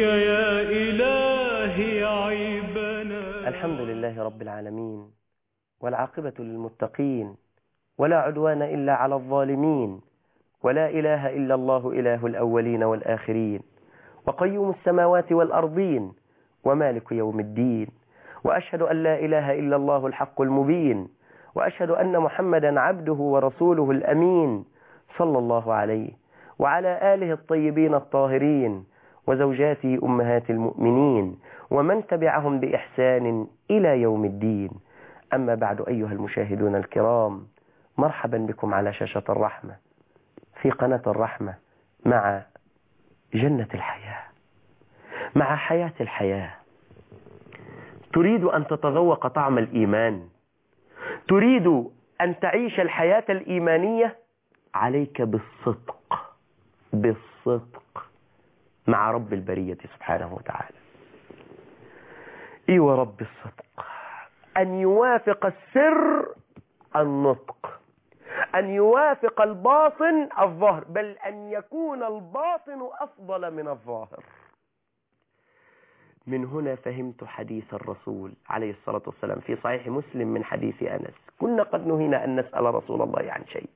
يا إلهي عيبنا. الحمد لله رب العالمين والعاقبة للمتقين ولا عدوان إلا على الظالمين ولا إله إلا الله إله الأولين والآخرين وقيوم السماوات والأرضين ومالك يوم الدين وأشهد أن لا إله إلا الله الحق المبين وأشهد أن محمدا عبده ورسوله الأمين صلى الله عليه وعلى آله الطيبين الطاهرين وزوجاته أمهات المؤمنين ومن تبعهم بإحسان إلى يوم الدين. أما بعد أيها المشاهدون الكرام مرحبا بكم على شاشة الرحمة في قناة الرحمة مع جنة الحياة. مع حياة الحياة. تريد أن تتذوق طعم الإيمان. تريد أن تعيش الحياة الإيمانية. عليك بالصدق. بالصدق. مع رب البرية سبحانه وتعالى. إي ورب الصدق. أن يوافق السر النطق. أن يوافق الباطن الظهر بل أن يكون الباطن أفضل من الظاهر. من هنا فهمت حديث الرسول عليه الصلاة والسلام في صحيح مسلم من حديث أنس. كنا قد نهينا أن نسأل رسول الله عن شيء.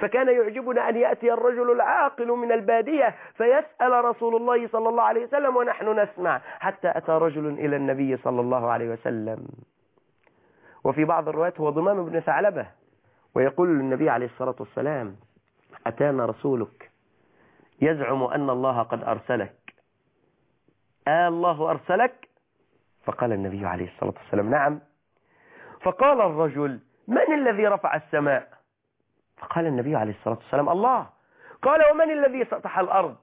فكان يعجبنا أن يأتي الرجل العاقل من البادية فيسأل رسول الله صلى الله عليه وسلم ونحن نسمع حتى أتى رجل إلى النبي صلى الله عليه وسلم. وفي بعض الروايات هو ضمام بن ثعلبة ويقول للنبي عليه الصلاة والسلام أتانا رسولك يزعم أن الله قد أرسلك. آه الله أرسلك؟ فقال النبي عليه الصلاة والسلام نعم. فقال الرجل من الذي رفع السماء؟ فقال النبي عليه الصلاة والسلام الله. قال ومن الذي سطح الأرض؟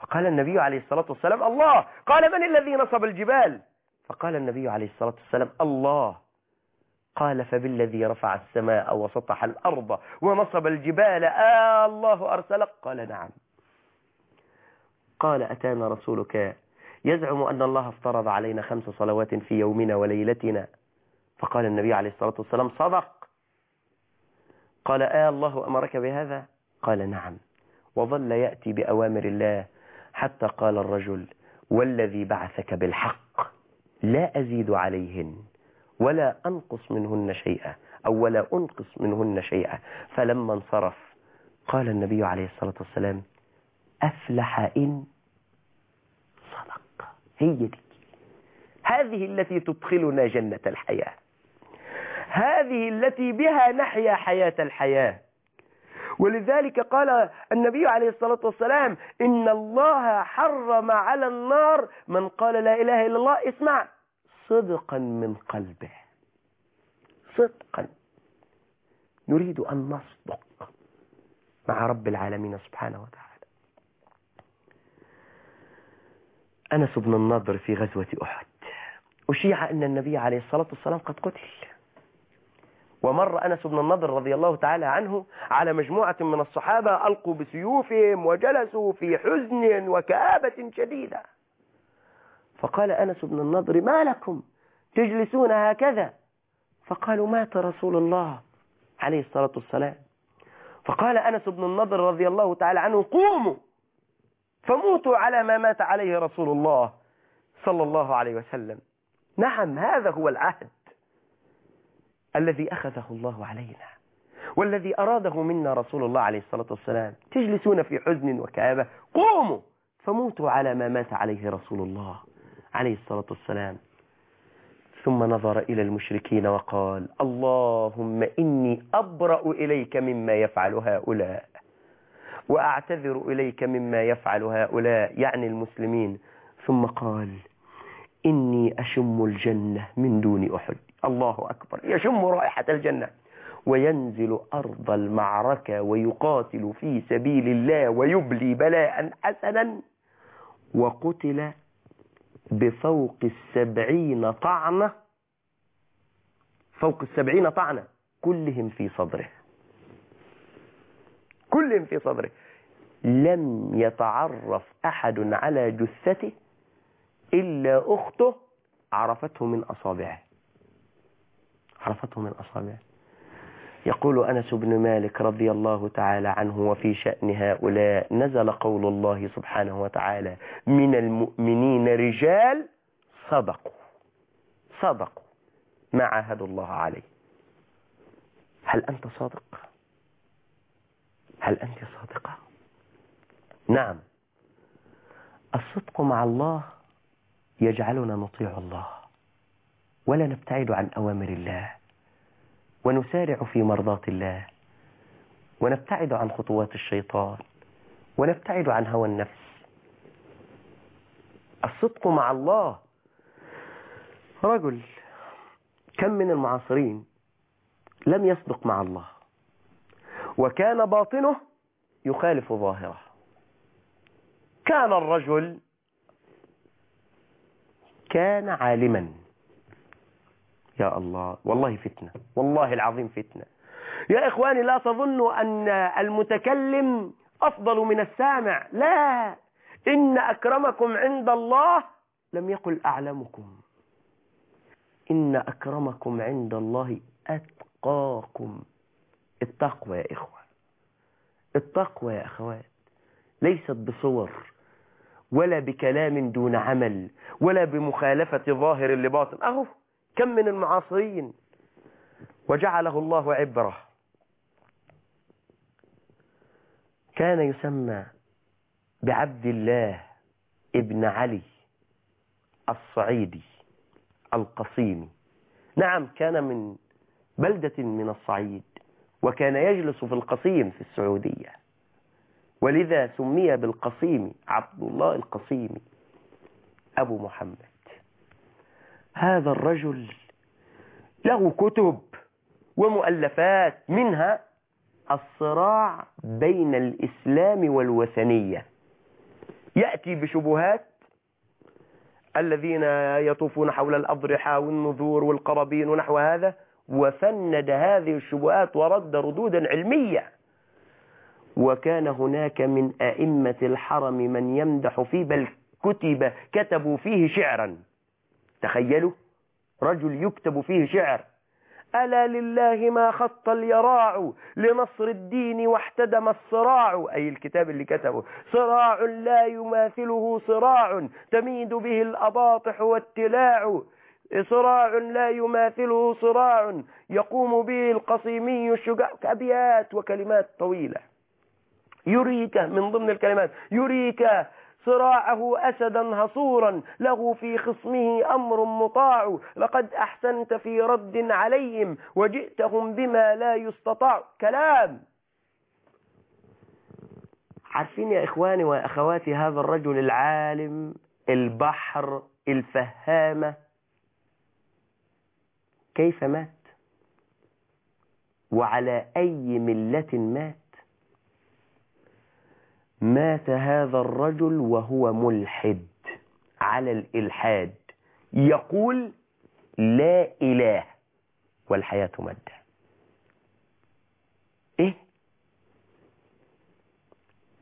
فقال النبي عليه الصلاة والسلام الله. قال من الذي نصب الجبال؟ فقال النبي عليه الصلاة والسلام الله. قال فبالذي رفع السماء وسطح الأرض ونصب الجبال آه الله أرسلك قال نعم. قال أتانا رسولك. يزعم أن الله افترض علينا خمس صلوات في يومنا وليلتنا. فقال النبي عليه الصلاة والسلام صدق. قال آه الله أمرك بهذا؟ قال نعم. وظل يأتي بأوامر الله حتى قال الرجل والذي بعثك بالحق لا أزيد عليهن ولا أنقص منهن شيئا أو ولا أنقص منهن شيئا. فلما انصرف قال النبي عليه الصلاة والسلام أفلح إن صدق. هي دي. هذه التي تدخلنا جنة الحياة. هذه التي بها نحيا حياة الحياة. ولذلك قال النبي عليه الصلاة والسلام إن الله حرم على النار من قال لا إله إلا الله اسمع صدقا من قلبه. صدقا. نريد أن نصدق مع رب العالمين سبحانه وتعالى. أنس بن النضر في غزوة أحد. أشيع أن النبي عليه الصلاة والسلام قد قتل. ومر أنس بن النضر رضي الله تعالى عنه على مجموعة من الصحابة ألقوا بسيوفهم وجلسوا في حزن وكآبة شديدة. فقال أنس بن النضر ما لكم؟ تجلسون هكذا؟ فقالوا مات رسول الله عليه الصلاة والسلام. فقال أنس بن النضر رضي الله تعالى عنه قوموا فموتوا على ما مات عليه رسول الله صلى الله عليه وسلم. نعم هذا هو العهد. الذي أخذه الله علينا والذي أراده منا رسول الله عليه الصلاة والسلام. تجلسون في حزن وكآبة قوموا فموتوا على ما مات عليه رسول الله عليه الصلاة والسلام. ثم نظر إلى المشركين وقال اللهم إني أبرأ إليك مما يفعل هؤلاء وأعتذر إليك مما يفعل هؤلاء يعني المسلمين. ثم قال إني أشم الجنة من دون أحد. الله أكبر. يشم رائحة الجنة. وينزل أرض المعركة ويقاتل في سبيل الله ويبلي بلاء حسنا. وقتل بفوق السبعين طعنة. فوق السبعين طعنة. كلهم في صدره. كلهم في صدره. لم يتعرف أحد على جثته إلا أخته عرفته من أصابعه. عرفته من أصابعه يقول أنس بن مالك رضي الله تعالى عنه وفي شأن هؤلاء نزل قول الله سبحانه وتعالى من المؤمنين رجال صدقوا صدقوا ما عاهدوا الله عليه. هل أنت صادق؟ هل أنت صادقة؟ نعم. الصدق مع الله يجعلنا نطيع الله. ولا نبتعد عن أوامر الله ونسارع في مرضاة الله ونبتعد عن خطوات الشيطان ونبتعد عن هوى النفس. الصدق مع الله. رجل كم من المعاصرين لم يصدق مع الله وكان باطنه يخالف ظاهره. كان الرجل كان عالما. يا الله. والله فتنة. والله العظيم فتنة. يا إخواني لا تظنوا أن المتكلم أفضل من السامع. لا. إن أكرمكم عند الله لم يقل أعلمكم. إن أكرمكم عند الله أتقاكم. التقوى يا إخوة. التقوى يا أخوات. ليست بصور ولا بكلام دون عمل ولا بمخالفة ظاهر لباطن أهو. كم من المعاصرين وجعله الله عبرة. كان يسمى بعبد الله ابن علي الصعيدي القصيمي. نعم كان من بلدة من الصعيد وكان يجلس في القصيم في السعودية. ولذا سمي بالقصيم عبد الله القصيمي أبو محمد. هذا الرجل له كتب ومؤلفات منها الصراع بين الإسلام والوثنية. يأتي بشبهات الذين يطوفون حول الأضرحة والنذور والقرابين ونحو هذا وفند هذه الشبهات ورد ردودا علمية. وكان هناك من أئمة الحرم من يمدح فيه بل كتب كتبوا فيه شعرا. تخيلوا رجل يكتب فيه شعر ألا لله ما خط اليراع لنصر الدين واحتدم الصراع؟ أي الكتاب اللي كتبه صراع لا يماثله صراع تميد به الأباطح والتلاع صراع لا يماثله صراع يقوم به القصيمي الشجاع أبيات وكلمات طويلة. يريك من ضمن الكلمات يريك صراعه أسدا هصورا له في خصمه أمر مطاع. لقد أحسنت في رد عليهم وجئتهم بما لا يستطاع. كلام. عارفين يا إخواني وأخواتي هذا الرجل العالم البحر الفهامة؟ كيف مات؟ وعلى أي ملة مات؟ مات هذا الرجل وهو ملحد. على الإلحاد. يقول لا إله والحياة مادة إيه؟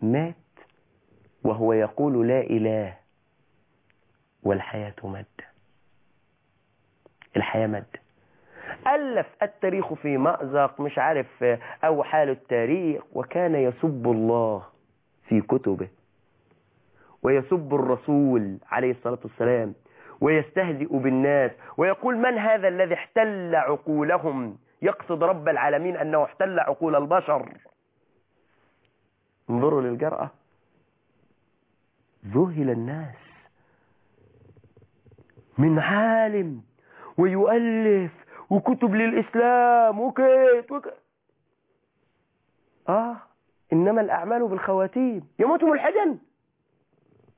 مات وهو يقول لا إله والحياة مادة الحياة مادة ألف التاريخ في مأزق مش عارف أو حال التاريخ وكان يسب الله. في كتبه. ويسب الرسول عليه الصلاة والسلام ويستهزئ بالناس ويقول من هذا الذي احتل عقولهم؟ يقصد رب العالمين أنه احتل عقول البشر. انظروا للجرأة. ذهل الناس من عالم ويؤلف وكتب للإسلام وكيت وكيت آه. إنما الأعمال بالخواتيم. يموت ملحدا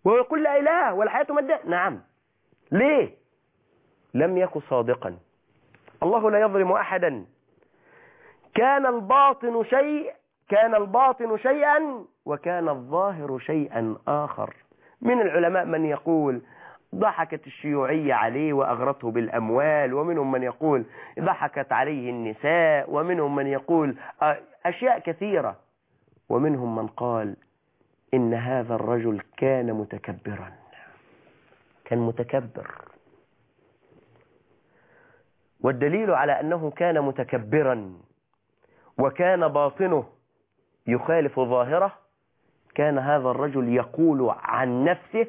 وهو يقول لا إله والحياة مادة نعم. ليه؟ لم يكن صادقا. الله لا يظلم أحدا. كان الباطن شيء كان الباطن شيئا وكان الظاهر شيئا آخر. من العلماء من يقول ضحكت الشيوعية عليه وأغرته بالأموال ومنهم من يقول ضحكت عليه النساء ومنهم من يقول أشياء كثيرة. ومنهم من قال إن هذا الرجل كان متكبرا. كان متكبر. والدليل على أنه كان متكبرا وكان باطنه يخالف ظاهره كان هذا الرجل يقول عن نفسه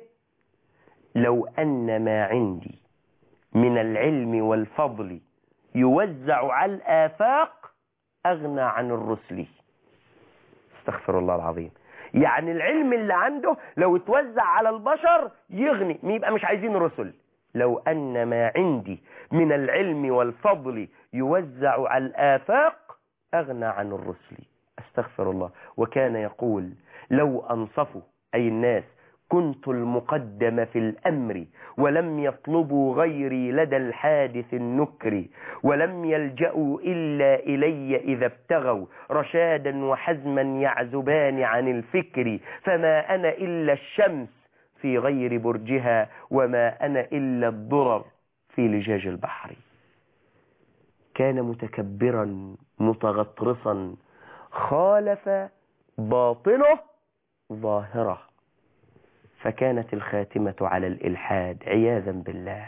لو أن ما عندي من العلم والفضل يوزع على الآفاق أغنى عن الرسل. استغفر الله العظيم. يعني العلم اللي عنده لو اتوزع على البشر يغني يبقى مش عايزين رسل. لو أن ما عندي من العلم والفضل يوزع على الآفاق أغنى عن الرسل. أستغفر الله. وكان يقول لو أنصفوا أي الناس كنت المقدم في الأمر ولم يطلبوا غيري لدى الحادث النكر ولم يلجأوا إلا إلي إذا ابتغوا رشادا وحزما يعزبان عن الفكر فما أنا إلا الشمس في غير برجها وما أنا إلا الضرر في لجاج البحر. كان متكبرا متغطرسا خالف باطنه ظاهره. فكانت الخاتمة على الإلحاد عياذا بالله.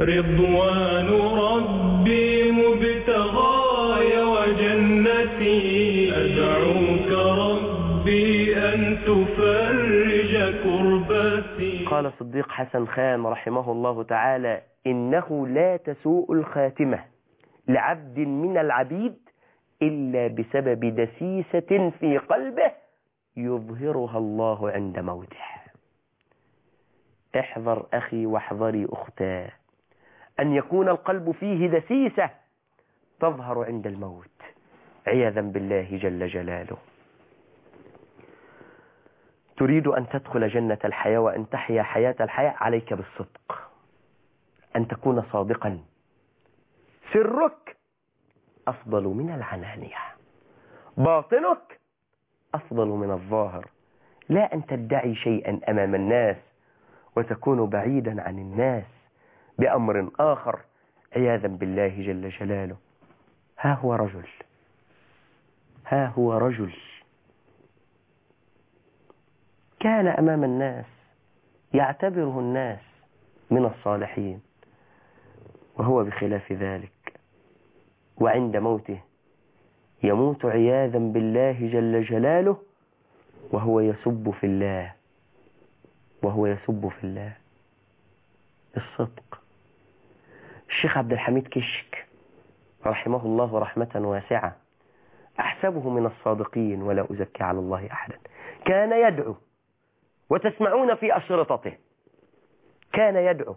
رضوان ربي مبتغاي وجنتي. أدعوك ربي أن تفرج كربتي. قال صديق حسن خان رحمه الله تعالى إنه لا تسوء الخاتمة لعبد من العبيد إلا بسبب دسيسة في قلبه يظهرها الله عند موته. احذر أخي واحذري أختاه أن يكون القلب فيه دسيسة تظهر عند الموت. عياذا بالله جل جلاله. تريد أن تدخل جنة الحياة وأن تحيا حياة الحياة عليك بالصدق. أن تكون صادقا. سرك أفضل من العنانية. باطنك أفضل من الظاهر. لا أن تدعي شيئا أمام الناس. وتكون بعيدا عن الناس بأمر آخر عياذا بالله جل جلاله. ها هو رجل. ها هو رجل. كان أمام الناس يعتبره الناس من الصالحين وهو بخلاف ذلك. وعند موته يموت عياذا بالله جل جلاله وهو يسب في الله. وهو يسب في الله. الصدق. الشيخ عبد الحميد كشك رحمه الله رحمة واسعة. أحسبه من الصادقين ولا أزكي على الله أحدا. كان يدعو وتسمعون في أشرطته. كان يدعو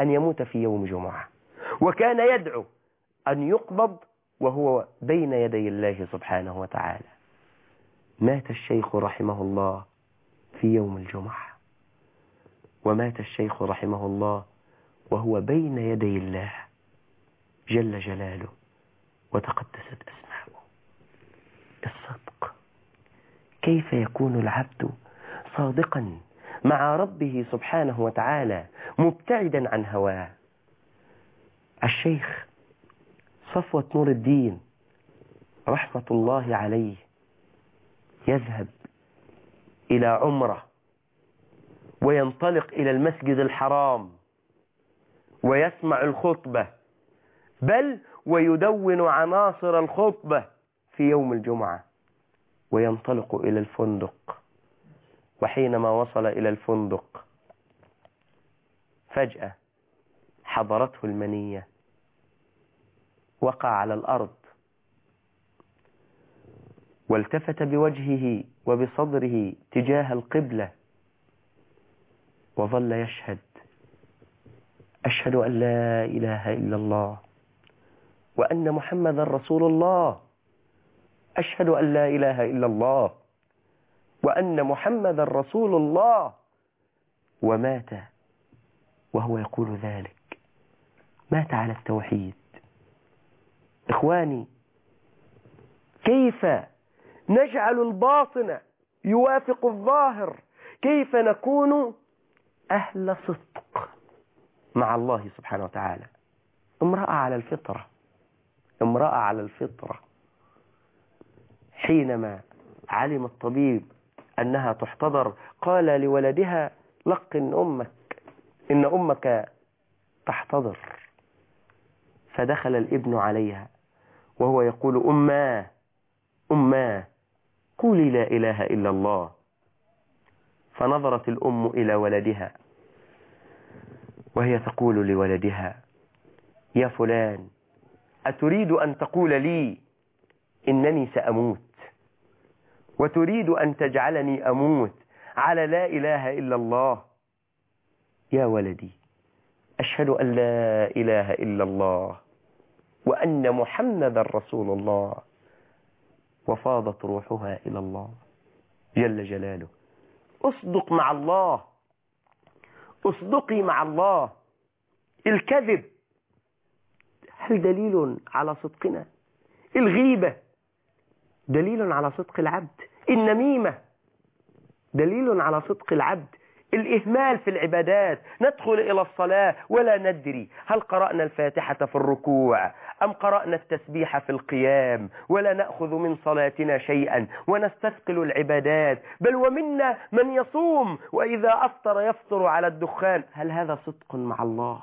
أن يموت في يوم جمعة. وكان يدعو أن يقبض وهو بين يدي الله سبحانه وتعالى. مات الشيخ رحمه الله في يوم الجمعة. ومات الشيخ رحمه الله وهو بين يدي الله جل جلاله وتقدست أسماؤه. الصدق. كيف يكون العبد صادقا مع ربه سبحانه وتعالى مبتعدا عن هواه؟ الشيخ صفوة نور الدين رحمة الله عليه يذهب إلى عمرة وينطلق إلى المسجد الحرام ويسمع الخطبة بل ويدون عناصر الخطبة في يوم الجمعة وينطلق إلى الفندق. وحينما وصل إلى الفندق فجأة حضرته المنية وقع على الأرض والتفت بوجهه وبصدره تجاه القبلة. وظل يشهد. أشهد أن لا إله إلا الله وأن محمد رسول الله. أشهد أن لا إله إلا الله وأن محمد رسول الله. ومات وهو يقول ذلك. مات على التوحيد. إخواني كيف نجعل الباطن يوافق الظاهر؟ كيف نكون أهل صدق مع الله سبحانه وتعالى. امرأة على الفطرة. امرأة على الفطرة. حينما علم الطبيب أنها تحتضر قال لولدها لقن أمك. إن أمك تحتضر. فدخل الابن عليها وهو يقول أماه أماه قولي لا إله إلا الله. فنظرت الأم إلى ولدها وهي تقول لولدها يا فلان أتريد أن تقول لي إنني سأموت؟ وتريد أن تجعلني أموت على لا إله إلا الله؟ يا ولدي أشهد أن لا إله إلا الله وأن محمد رسول الله. وفاضت روحها إلى الله جل جلاله. أصدق مع الله. أصدقي مع الله. الكذب. هل دليل على صدقنا؟ الغيبة. دليل على صدق العبد. النميمة. دليل على صدق العبد. الإهمال في العبادات. ندخل إلى الصلاة ولا ندري هل قرأنا الفاتحة في الركوع أم قرأنا التسبيح في القيام ولا نأخذ من صلاتنا شيئا ونستثقل العبادات. بل ومنا من يصوم وإذا أفطر يفطر على الدخان. هل هذا صدق مع الله؟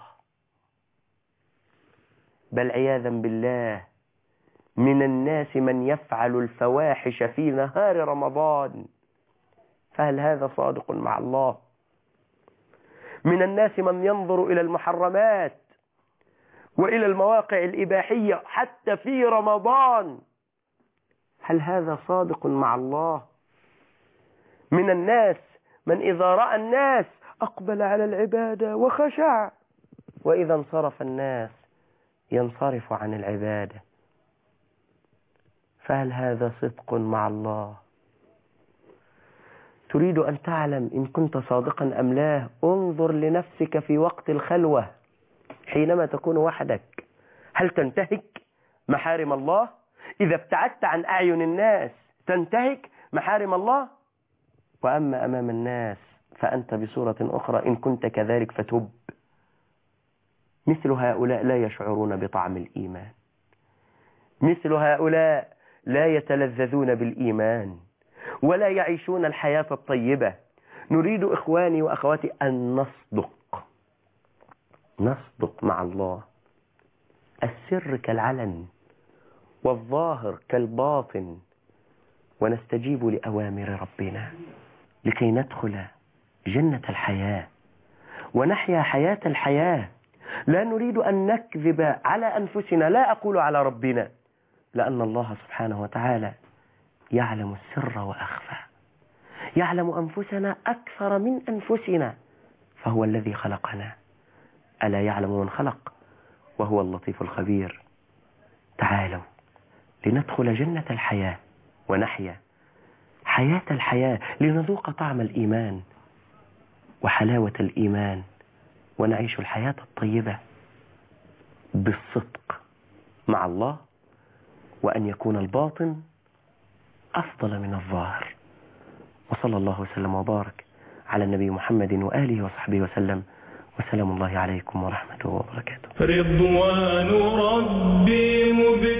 بل عياذا بالله من الناس من يفعل الفواحش في نهار رمضان. فهل هذا صادق مع الله؟ من الناس من ينظر إلى المحرمات وإلى المواقع الإباحية حتى في رمضان. هل هذا صادق مع الله؟ من الناس من إذا رأى الناس أقبل على العبادة وخشع. وإذا انصرف الناس ينصرف عن العبادة. فهل هذا صدق مع الله؟ تريد أن تعلم إن كنت صادقا أم لا انظر لنفسك في وقت الخلوة حينما تكون وحدك. هل تنتهك محارم الله؟ إذا ابتعدت عن أعين الناس تنتهك محارم الله؟ وأما أمام الناس فأنت بصورة أخرى إن كنت كذلك فتب. مثل هؤلاء لا يشعرون بطعم الإيمان. مثل هؤلاء لا يتلذذون بالإيمان. ولا يعيشون الحياة الطيبة. نريد إخواني وأخواتي أن نصدق. نصدق مع الله. السر كالعلن والظاهر كالباطن. ونستجيب لأوامر ربنا لكي ندخل جنة الحياة ونحيا حياة الحياة. لا نريد أن نكذب على أنفسنا. لا أقول على ربنا لأن الله سبحانه وتعالى يعلم السر وأخفى. يعلم أنفسنا أكثر من أنفسنا. فهو الذي خلقنا. ألا يعلم من خلق؟ وهو اللطيف الخبير. تعالوا لندخل جنة الحياة ونحيا. حياة الحياة لنذوق طعم الإيمان وحلاوة الإيمان ونعيش الحياة الطيبة بالصدق مع الله وأن يكون الباطن أفضل من الظاهر. وصلى الله وسلم وبارك على النبي محمد وآله وصحبه وسلم. وسلام الله عليكم ورحمته وبركاته. رضوان ربي مبتغاي